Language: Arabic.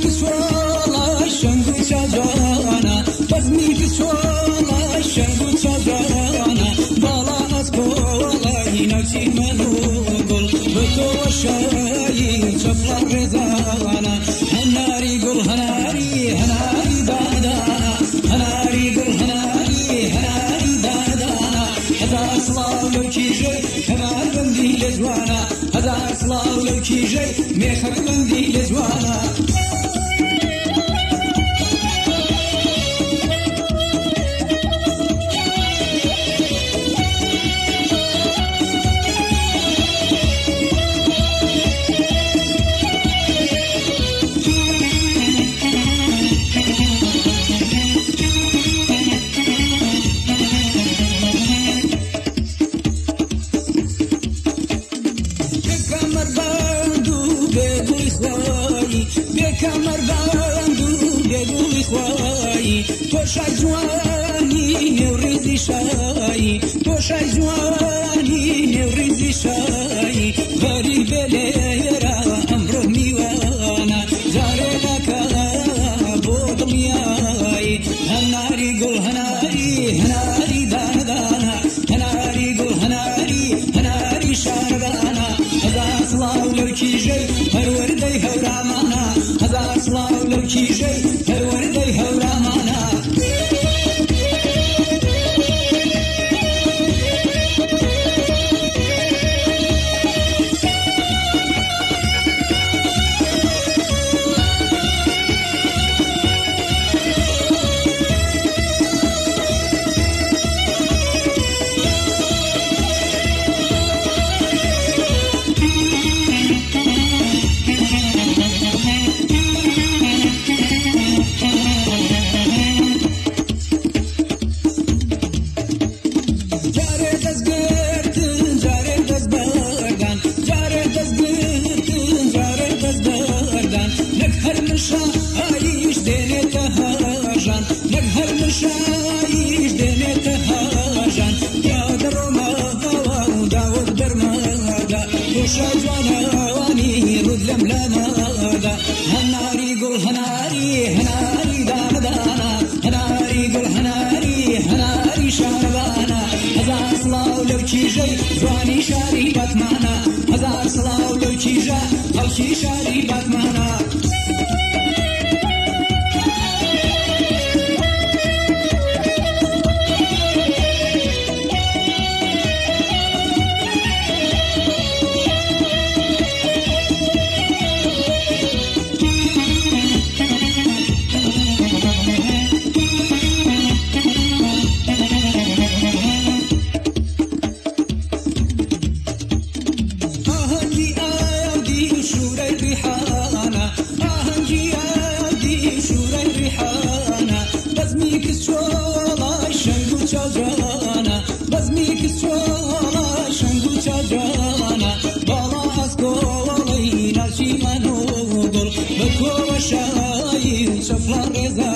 بزمی کسوالا شنگو چاجانا بزمی کسوالا شنگو چاجانا بالا از کولای نوچی منو گل بتو شایی چپلا رزانا هناری گل هناری هناری دادا هناری گل هناری هناری دادا هزار سلاو لو کیجی کمال بندی لزوانا هزار سلاو لو بندی لزوانا توشای جوانی نوریزی شایی توشای جوانی نوریزی شایی غریب لیرا سلاو لو درمادا خوش جوانانی رود لم لمادا هناري قل هناري دانا هناري هناري شاربانا شاري باتمانا هزار صلاو لو كيجا خلشي شاري باتمانا Islam is a